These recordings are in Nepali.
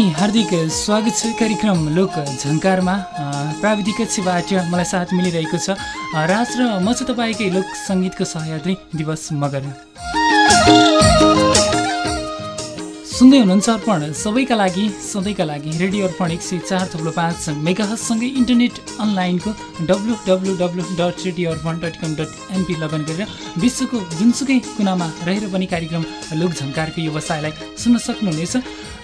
हार्दिक स्वागत छ कार्यक्रम लोक झङ्कारमा। प्राविधिक कक्षबाट मलाई साथ मिलिरहेको छ। राज र म चाहिँ तपाईँकै लोक सङ्गीतको सहयात्री दिवस मगर। सुन्दै हुनुहुन्छ अर्पण सबैका लागि सधैँका लागि रेडियो अर्पण एक सय चार थप्लो पाँच मेगाहसँगै इन्टरनेट अनलाइनको W W W dot radio Arpan dot com dot NP लगन गरेर विश्वको जुनसुकै कुनामा रहेर पनि कार्यक्रम लोकझङ्कारको व्यवसायलाई सुन्न सक्नुहुनेछ।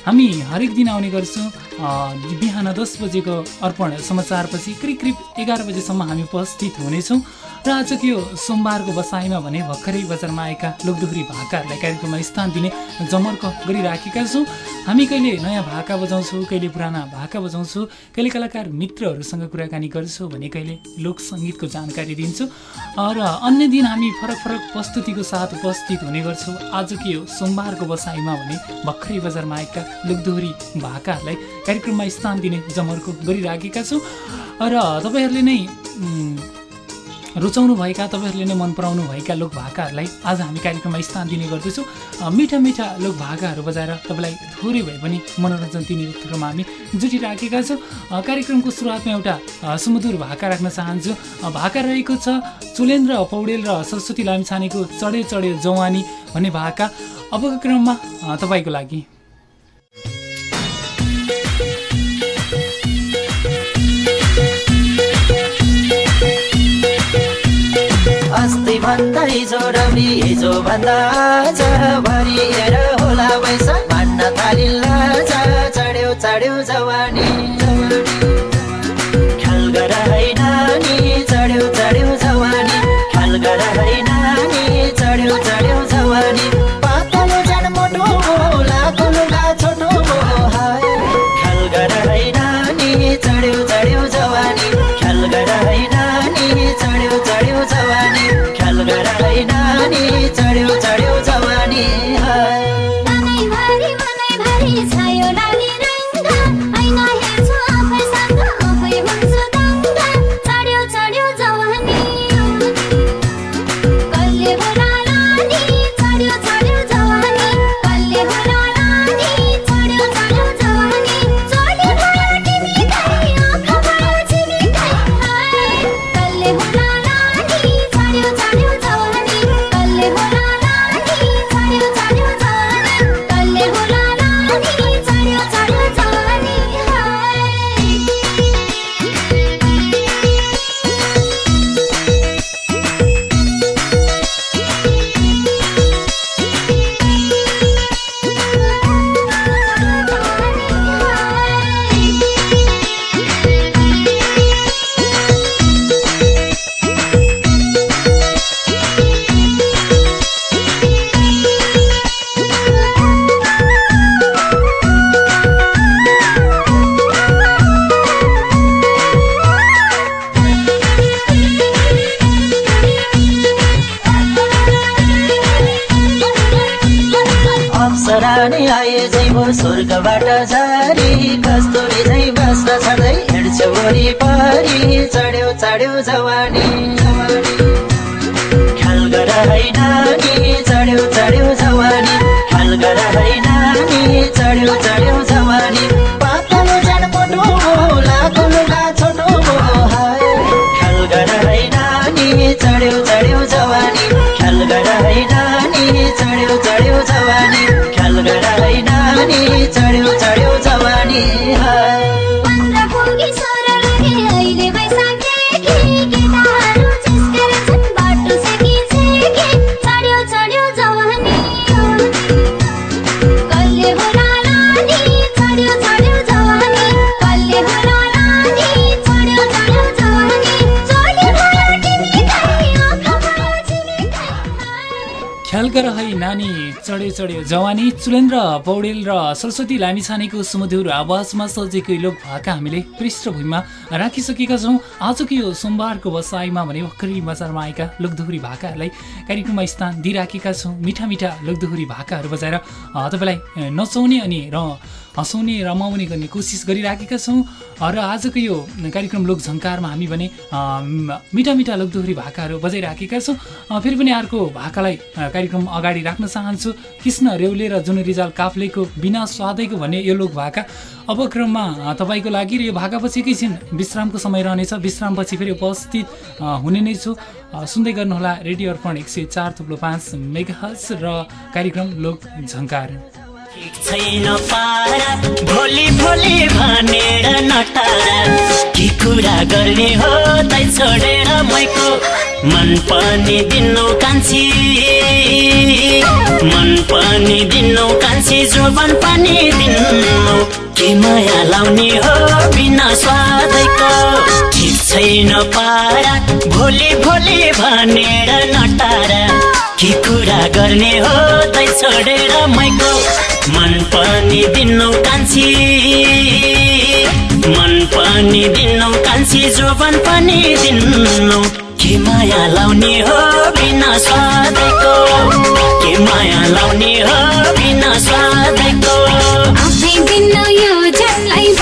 हामी हरेक दिन आउने गर्छौँ। बिहान दस बजेको अर्पण समाचारपछि करिब करिब एघार बजेसम्म हामी उपस्थित हुनेछौँ र आजको यो सोमबारको बसाइमा भने भर्खरै बजारमा आएका लोकदोहोरी भाकाहरूलाई कार्यक्रममा स्थान दिने जमर्क गरिराखेका छौँ। हामी कहिले नयाँ भाका बजाउँछौँ कहिले पुराना भाका बजाउँछौँ कहिले कलाकार मित्रहरूसँग कुराकानी गर्छौँ भने कहिले लोक सङ्गीतको जानकारी दिन्छौँ। र अन्य दिन हामी फरक फरक प्रस्तुतिको साथ उपस्थित हुने गर्छौँ। आजको यो सोमबारको बसाइमा भने भर्खरै बजारमा आएका लोकदोहोरी भाकाहरूलाई कार्यक्रममा स्थान दिने जमर्को गरिराखेका छौँ। र तपाईँहरूले नै रुचाउनुभएका तपाईँहरूले नै मन पराउनु भएका लोक भाकाहरूलाई आज हामी कार्यक्रममा स्थान दिने गर्दैछौँ। मिठा मिठा लोक भाकाहरू बजाएर तपाईँलाई थोरै भए पनि मनोरञ्जन दिने क्रममा हामी जुटिराखेका छौँ। कार्यक्रमको सुरुवातमा एउटा सुमधुर भाका राख्न चाहन्छु। भाका रहेको छ चुलेन्द्र पौडेल र सरस्वती लामिछानेको चढे चढे जवानी भन्ने भाका। अबको क्रममा तपाईँको लागि। भन्दा हिजो रवि हिजो भन्दा आज भरिएर होला वैसा भन्न थालिल्ला चढ्यो चढ्यो जवानी। स्वर्गबाट जारी कस्तुरी झै बस्न छँदै हिँड्छु वरिपरि। चढ्यो चढ्यो जवानी। ख्याल गर है नानी चढ्यो चढ्यो जवानी। ख्याल गर है नानी चढ्यो चढ्यो जवानी चढ्यो। जवानी चुलेन्द्र पौडेल र सरस्वती लामिछानेको सुमधुर आवाजमा सजेको यो लोक भाका हामीले पृष्ठभूमिमा राखिसकेका छौँ। आजको यो सोमबारको बसाइमा भने भर्खरै बजारमा आएका लोकदोहोरी भाकाहरूलाई कार्यक्रममा स्थान दिइराखेका छौँ। मिठा मिठा लोकदोहोरी भाकाहरू बजाएर तपाईँलाई नचाउने अनि र हँसाउने रमाउने गर्ने कोसिस गरिराखेका छौँ। र आजको यो कार्यक्रम लोकझङ्कारमा हामी भने मिठा मिठा लोकदोहोरी भाकाहरू बजाइराखेका छौँ। फेरि पनि अर्को भाकालाई कार्यक्रम अगाडि राख्न चाहन्छु। कृष्ण रेउले र जुन रिजाल काफ्लेको बिना स्वादैको भन्ने यो लोक भाका। अब क्रममा तपाईँको लागि र यो भाकापछि एकैछिन विश्रामको समय रहनेछ। विश्रामपछि फेरि उपस्थित हुने नै छु। सुन्दै गर्नुहोला रेडियो अर्पण एक सय चार थुप्रो पाँच मेगाहज र कार्यक्रम लोक झङ्कार। छैन पारा। भोलि भोलि भनेर नटारा। के कुरा गर्ने हो तै छोडेर मैको मन पनि दिनु कान्छी। मन पनि दिनु कान्छी जोबन पनि दिनु। के माया लाउने हो बिना स्वादैको? ठिक छैन पारा? भोलि भोलि भनेर नटारा। के कुरा गर्ने हो तै छोडेर मैको मन पनि दिनु कान्छी। मन पनि दिनु कान्छी जोबन पनि दिनु। के माया लाउने हो बिना स्वादैको? के माया लाउने हो बिना स्वादैको? आफै दिन्न यो जनलाई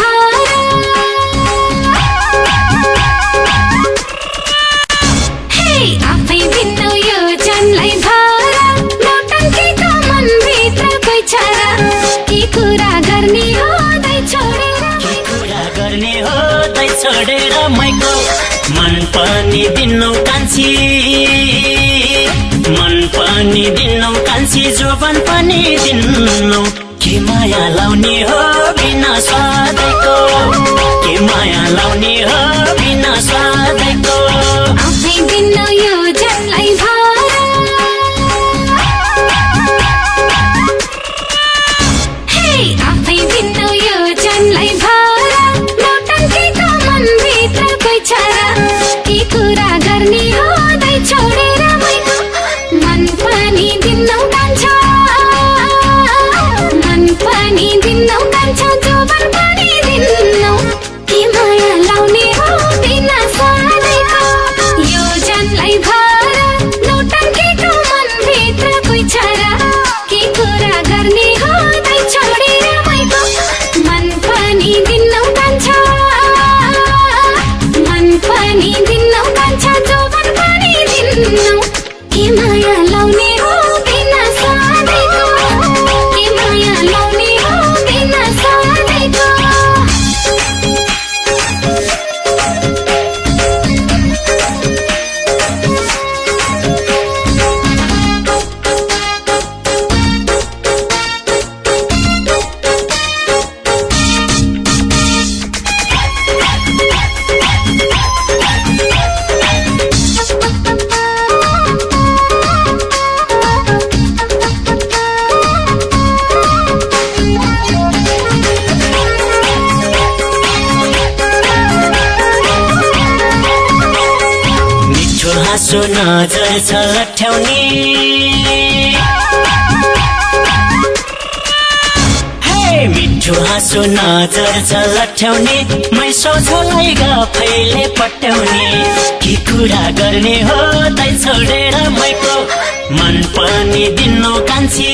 कुरा गर्ने हो दाइ छोडेर के कुरा गर्ने हो तै छोडेर मैको? मन पनि दिनु कान्छी। मन पनि दिनु कान्छी जोबन पनि दिनु। के माया लाउने हो बिना स्वादैको? के माया लाउने हो बिना स्वादैको? आफै दिन्न यो हाँसो नजर छ लट्ठ्याउने हे मिठो हाँसो नजर छ लट्ठ्याउने मै सोझलाई गफैले पट्याउने। के कुरा गर्ने हो तै छोडेर मैको मन पनि दिनु कान्छी।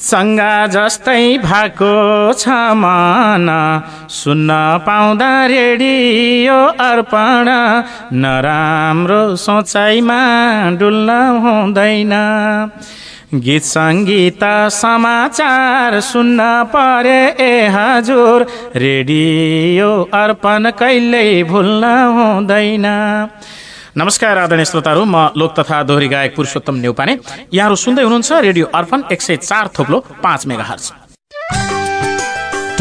सङ्गा जस्तै भएको छ मन सुन्न पाउँदा रेडियो अर्पण। नराम्रो सोचाइमा डुल्न हुँदैन। गीत सङ्गीत समाचार सुन्न परे ए हजुर। रेडियो अर्पण कहिल्यै भुल्न हुँदैन। नमस्कार आदरणीय श्रोताहरू म लोक तथा दोहोरी गायक पुरुषोत्तम नेउपाने यहाँहरू सुन्दै हुनुहुन्छ रेडियो अर्पण एक सय चार थोप्लो पाँच मेगा हर्च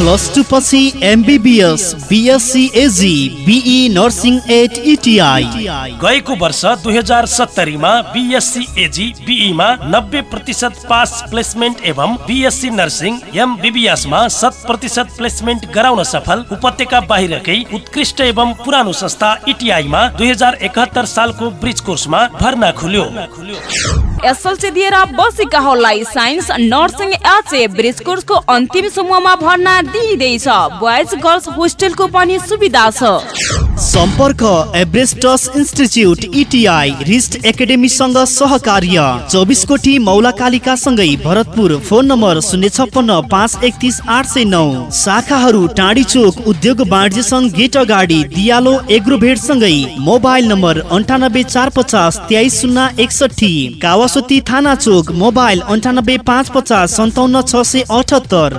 प्लस टू पछि MBBS BSc Ag BE nursing at ITI गएको वर्ष दुई हजार सत्तरीमा बिएससी एजी बिईमा नब्बे प्रतिशत पास प्लेसमेन्ट एवं बिएससी नर्सिङ एमबिबिएसमा शत प्रतिशत प्लेसमेन्ट गराउन सफल उपत्यका बाहिरकै उत्कृष्ट एवं पुरानो संस्था इटिआईमा दुई हजार सालको ब्रिज कोर्समा भर्ना खुल्यो। एसएलसी दिएर बसेकाहरूलाई साइन्स नर्सिङ एचए ब्रिज कोर्सको अन्तिम समूहमा भर्ना दिइँदैछ। बोइज गर्ल्स होस्टेलको पनि सुविधा छ। सम्पर्क एभरेस्टस इन्स्टिच्युट इटिआई रिस्ट एकाडेमीसँग सहकार्य। चौबिस कोटी मौला कालिका सँगै भरतपुर। फोन नम्बर शून्य छप्पन्न पाँच एकतिस आठ सय नौ। शाखाहरू टाढी चोक उद्योग वाणिज्य सङ्घ गेट अगाडि दियालो एग्रोभेट सँगै मोबाइल नम्बर अन्ठानब्बे चार पचास तेइस शून्य एकसठी कावासोती थाना चोक मोबाइल अन्ठानब्बे पाँच पचास सन्ताउन्न छ सय अठहत्तर।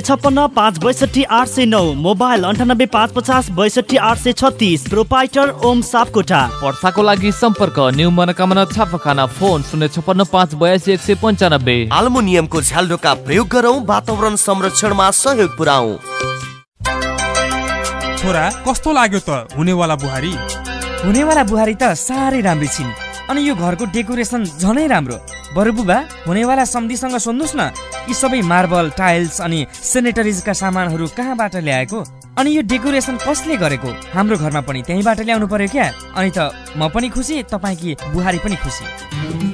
छप्पन्न पाँच बैसठी आठ सय नौ। मोबाइल अन्ठानब्बे पाँच पचास बैसठी आठ सय छत्तिस। प्रोपाइटर ओम सापकोटा वर्षाको लागि सम्पर्क न्यू मनोकामना छापाखाना फोन शून्य छप्पन्न पाँच बयासी एक सय पन्चानब्बे। आल्मुनियमको झ्यालडोका प्रयोग गरौँ वातावरण संरक्षणमा सहयोग पुऱ्याउ छोरा कस्तो लाग्यो त हुनेवाला बुहारी? हुनेवाला बुहारी त साह्रै राम्री छिन्। अनि यो घरको डेकोरेसन झनै राम्रो। बरु बुबा हुनेवाला सम्धिसँग सोध्नुहोस् न यी सबै मार्बल टाइल्स अनि सेनेटरिजका सामानहरू कहाँबाट ल्याएको? अनि यो डेकोरेसन कसले गरेको? हाम्रो घरमा पनि त्यहीँबाट ल्याउनु पर्यो क्या? अनि त म पनि खुसी तपाईँकी बुहारी पनि खुसी?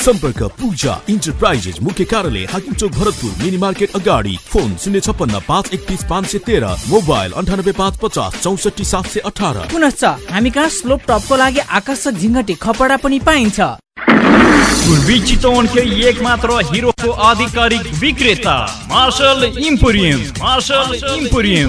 सम्पर्क पूजा इन्टरप्राइजेस मुख्य कार्यालय हाकिम चोक भरतपुर मिनी मार्केट अगाडि। फोन शून्य छप्पन्न पाँच एकतिस पाँच सय तेह्र। मोबाइल अन्ठानब्बे पाँच पचास चौसठी सात सय अठार। पुनश्च हामी कहाँ स्लोप टपको लागि आकर्षक झिङ्गटे खपडा पनि पाइन्छ। पूर्वी चितवनकै एक मात्र हिरोको आधिकारिक विक्रेता Marshal Emporium Marshal emporium.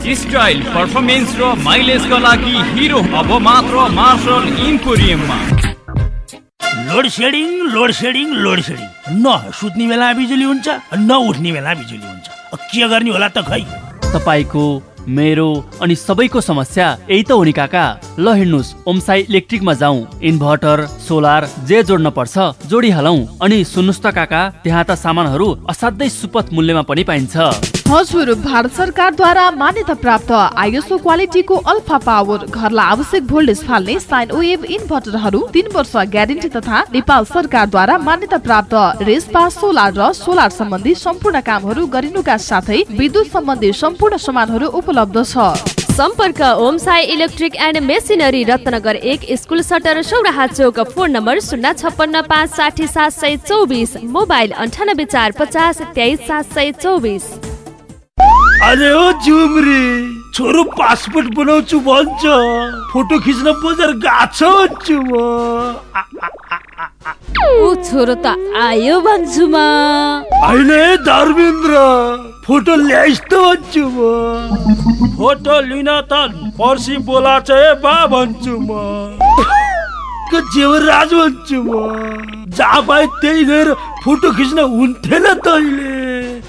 Style performance र माइलेजका लागि हिरो अब मात्र Marshal इम्पोरियममा load shedding load shedding load shedding न सुत्ने बेला बिजुली हुन्छ न उठ्ने बेला बिजुली हुन्छ। के गर्ने होला त खै? तपाईँको मेरो अनि सबैको समस्या यही त हो नि काका। ल हिँड्नुहोस् ओमसाई इलेक्ट्रिकमा जाउँ। इन्भर्टर सोलर जे जोड्न पर्छ जोडिहालौँ। अनि सुन्नुहोस् त काका त्यहाँ त सामानहरू असाध्यै सुपथ मूल्यमा पनि पाइन्छ। हजुर भारत सरकारद्वारा मान्यता प्राप्त आइएसओ क्वालिटीको अल्फा पावर घरलाई आवश्यक भोल्टेज फाल्ने साइन वेभ इन्भर्टरहरू तीन वर्ष ग्यारेन्टी तथा नेपाल सरकारद्वारा मान्यता प्राप्त रेसपा सोलर र सोलर सम्बन्धी सम्पूर्ण कामहरू गरिनुका साथै विद्युत सम्बन्धी सम्पूर्ण सामानहरू उपलब्ध छ। सम्पर्क Om Sai electric and machinery Ratnanagar एक school shutter Sauraha Chowk phone number शून्य छप्पन्न पाँच साठी सात सय चौबिस मोबाइल अन्ठानब्बे चार पचास तेइस सात सय चौबिस। अरे हो जुमरी छोरो पासपोर्ट बनाउँछु भन्छ। फोटो खिच्न बजार गएको छ म। ऊ छोरो त आयो भन्छु म। होइन धर्मेन्द्र। फोटो ल्याइस् त भन्छु म। फोटो लिन त पर्सि बोलाछ है बा भन्छु म। क जेवराज भन्छु म? जहाँ पाए त्यही गएर फोटो खिच्न हुन्थेन तैँले।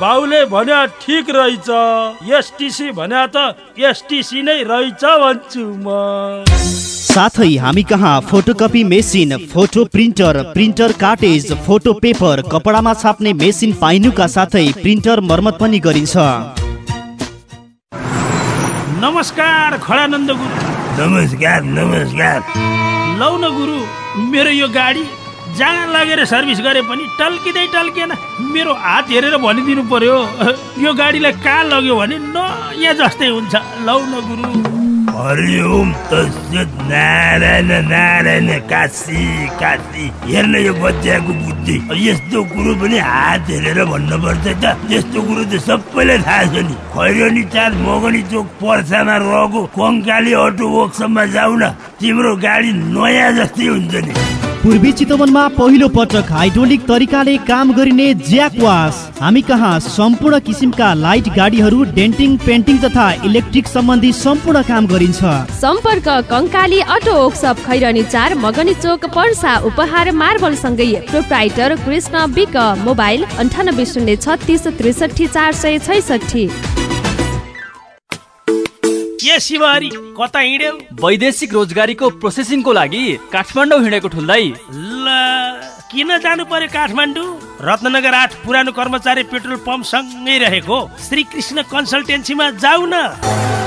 बाउले भन्या ठिक रहेछ। एसटिसी भन्या त एसटिसी नै रहेछ भन्छु म। साथै हामी कहाँ? Photocopy machine photo printer printer cartridge photo paper कपडामा छाप्ने मेसिन पाइनुका साथै प्रिन्टर मर्मत पनि गरिन्छ। नमस्कार खडानन्द गुरु। नमस्कार नमस्कार। लौ न गुरु मेरो यो गाडी जहाँ लगेर सर्भिस गरे पनि टल्किँदै टल्किएन। मेरो हात हेरेर भनिदिनु पर्यो यो गाडीलाई कहाँ लग्यो भने नयाँ जस्तै हुन्छ। लौ न गुरु। हरिओम नारायण नारायण काशी काशी। हेर्न यो बच्चाको बुद्धि। यस्तो कुरो पनि हात हेरेर भन्नुपर्छ त। यस्तो कुरो त सबैलाई थाहा छ नि। खैरनी चार मगनी चोक पर्सामा रहेको कङ्काली अटो वर्कसपमा जाऊ न तिम्रो गाडी नयाँ जस्तै हुन्छ नि। पूर्वी चितवनमा पहिलो पटक हाइड्रोलिक तरिकाले काम गरिने ज्याकवास हामी कहाँ सम्पूर्ण किसिमका लाइट गाडीहरू डेन्टिङ पेन्टिङ तथा इलेक्ट्रिक सम्बन्धी सम्पूर्ण काम गरिन्छ। सम्पर्क कङ्काली अटो वर्कसप खैरनी चार मगनी चोक पर्सा उपहार मार्बल सँगै प्रोप्राइटर कृष्ण बिक मोबाइल अन्ठानब्बे शून्य छत्तिस त्रिसठी चार सय छैसठी। के कता हिँड्यौ? वैदेशिक रोजगारीको प्रोसेसिङको लागि काठमाडौँ हिँडेको ठुल्दै ल किन जानु पर्यो काठमाडौँ? रत्नगर आठ पुरानो कर्मचारी पेट्रोल पम्प सँगै रहेको। श्री कृष्ण कन्सल्टेन्सीमा जाऊ न।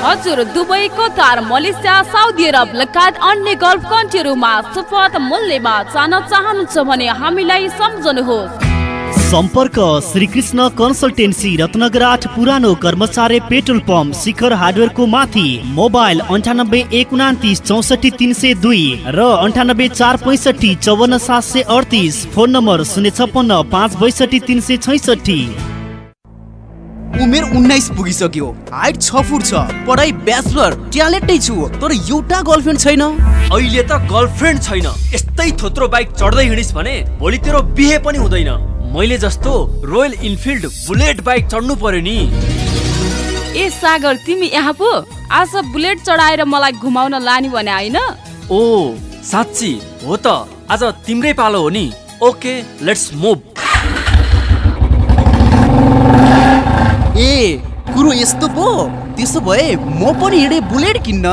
हजुर Dubai Qatar Malaysia Saudi Arabia लगायत अन्य गल्फ कन्ट्रीहरूमा सुपथ मूल्यमा जान चाहनुहुन्छ भने हामीलाई सम्झनुहोस्। सम्पर्क श्रीकृष्ण कन्सल्टेन्सी रत्नगर आठ पुरानो कर्मचारी पेट्रोल पम्प शिखर हार्डवेयरको माथि मोबाइल अन्ठानब्बे एक उनातिस चौसठी तिन सय दुई र अन्ठानब्बे चार पैँसठी चौवन्न सात सय अडतिस फोन नम्बर शून्य छप्पन्न पाँच बैसठी तिन सय छैसठी। उमेर उन्नाइस पुगिसक्यो। हाइट छ फुट छ। पढाइ ब्याचलर। ट्यालेन्टै छु। तर एउटा गर्लफ्रेन्ड छैन। अहिले त गर्लफ्रेन्ड छैन। यस्तै थोत्रो बाइक चढ्दै हिँडिस् भने भोलि तेरो बिहे पनि हुँदैन। मैले जस्तो रोयल इनफिल्ड बुलेट बाइक चढ्नु पर्यो नि। ए सागर तिमी यहाँ पो। आज बुलेट चढाएर मलाई घुमाउन लाने भने होइन? ओ साँच्ची हो त। आज तिम्रै पालो हो नि। ओके लेट्स मुभ ए कुरो यस्तो पो। त्यसो भए म पनि हिँडे बुलेट किन्न।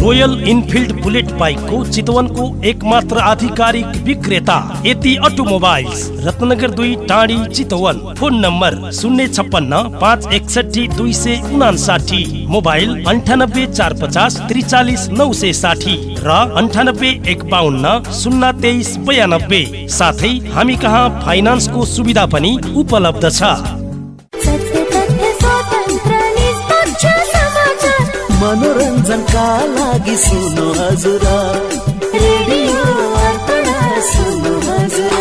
रोयल इनफिल्ड बुलेट बाइकको चितवनको एकमात्र आधिकारिक विक्रेता यति अटोमोबाइल्स रत्नगर दुई टाढी चितवन। फोन नम्बर शून्य छप्पन्न पाँच एकसठी दुई सय उनासाठी मोबाइल अन्ठानब्बे चार पचास त्रिचालिस नौ सय साठी र अन्ठानब्बे एक बाहन्न शून्य तेइस बयानब्बे। साथै हामी कहाँ फाइनान्सको सुविधा पनि उपलब्ध छ। मनोरञ्जनका लागि सुन्नु हजुर रेडियो अर्पण सुन्नु हजुर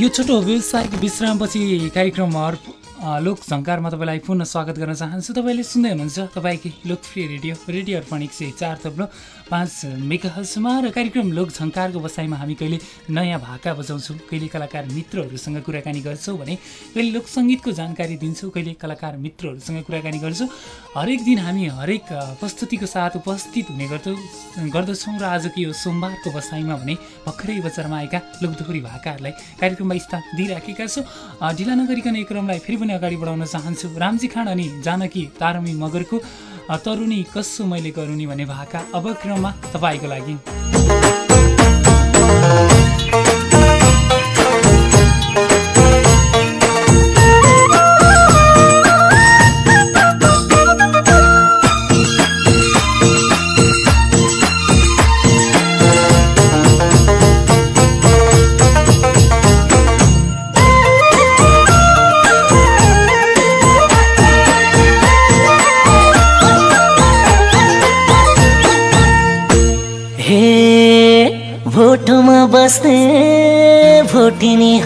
यो छोटो व्यवसायिक विश्रामपछि कार्यक्रम लोक झङ्कारमा तपाईँलाई पुनः स्वागत गर्न चाहन्छु। तपाईँले सुन्दै हुनुहुन्छ तपाईँकै लोकप्रिय रेडियो रेडियो अर्पण एक सय चार थप्लो पाँच मेगाहलसम्म र कार्यक्रम लोक झङ्कारको बसाइमा हामी कहिले नयाँ भाका बजाउँछौँ कहिले कलाकार मित्रहरूसँग कुराकानी गर्छौँ भने कहिले लोकसङ्गीतको जानकारी दिन्छौँ कहिले कलाकार मित्रहरूसँग कुराकानी गर्छौँ। हरेक दिन हामी हरेक प्रस्तुतिको साथ उपस्थित हुने गर्छौँ गर्दछौँ र आजको यो सोमबारको बसाइमा भने भर्खरै बजारमा आएका लोकदोहोरी भाकाहरूलाई कार्यक्रममा स्थान दिइराखेका छौँ। ढिला नगरिकन यो क्रमलाई फेरि पनि अगाडि बढाउन चाहन्छु। रामजी खान अनि जानकी तारमी मगरको तरुणी कसो मैले गरुनी भन्ने भाका अब क्रममा तपाईँको लागि।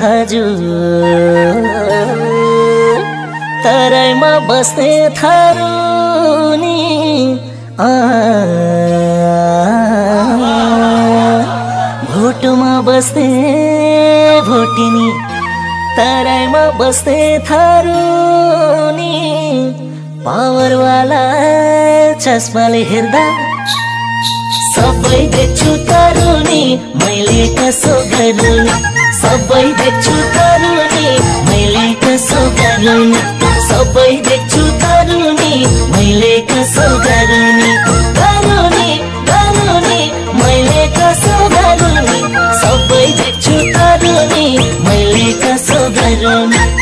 हजुर तराईमा बस्ने थारुनी। भोटोमा बस्ने भोटिनी। तराईमा बस्ने थारुनी। पावरवाला चस्माले हेर्दा सबै देख्छु तरुनी मैले कसो गरुनी सबै देख्छु तरुनी मैले कसो गरुनी सबै देख्छु तरुनी मैले कसो गरुनी गरुनी गरुनी मैले कसो गरुनी सबै देख्छु तरुनी मैले कसो गरुनी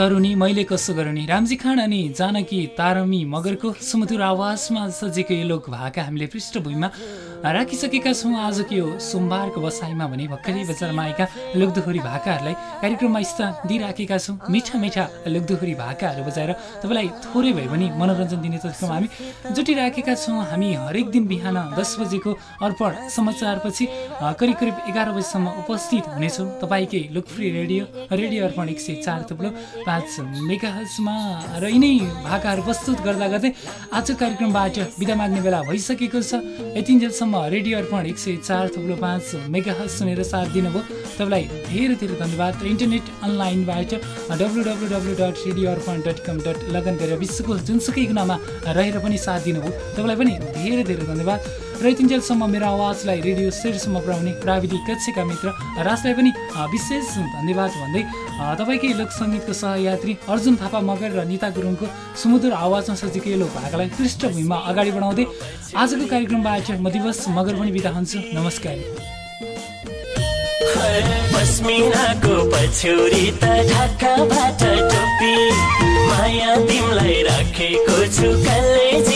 तरुणी मैले कसो गरुनी रामजी खान अनि जानकी तारमी मगरको सुमधुर आवाजमा सजिएको यो लोक भाका हामीले पृष्ठभूमिमा राखिसकेका छौँ आजको यो सोमबारको बसाइमा भने भर्खरै बजारमा आएका लोकदोहोरी भाकाहरूलाई कार्यक्रममा स्थान दिइराखेका छौँ। मिठा मिठा लोकदोहोरी भाकाहरू बजाएर तपाईँलाई थोरै भए पनि मनोरञ्जन दिने तर्फमा हामी जुटिराखेका छौँ। हामी हरेक दिन बिहान दस बजेको अर्पण समाचारपछि करिब करिब एघार बजीसम्म उपस्थित हुनेछौँ। तपाईँकै लोकप्रिय रेडियो रेडियो अर्पण एक सय चार थुप्रो पाँच मेगाहजमा र यिनै भाकाहरू प्रस्तुत गर्दा गर्दै आजको कार्यक्रमबाट बिदा माग्ने बेला भइसकेको छ। यतिन्जेलसम्म रेडियो अर्पण एक सय चार थुप्रो पाँच मेगाहज सुनेर साथ दिनुभयो। तपाईँलाई धेरै धेरै धन्यवाद। र इन्टरनेट अनलाइनबाट W W W dot radio Arpan dot com dot लगन गरेर विश्वको जुनसुकै कुनामा रहेर पनि साथ दिनुभयो। तपाईँलाई पनि धेरै धेरै धन्यवाद। र यतिन्जेलसम्म मेरो आवाजलाई रेडियो सेटसम्म पुर्याउने प्राविधिक कक्षका मित्र राजलाई पनि विशेष धन्यवाद भन्दै तपाईँकै लोकसङ्गीतको सहयात्री अर्जुन थापा मगर र निता गुरुङको सुमधुर आवाजमा लोक भाकालाई पृष्ठभूमिमा अगाडि बढाउँदै आजको कार्यक्रमबाट म दिवस मगर पनि बिदा हुन्छु। नमस्कार। पस्मिनाको त ढाकाबाट टोपी माया तिमलाई राखेको छु कलेजीमा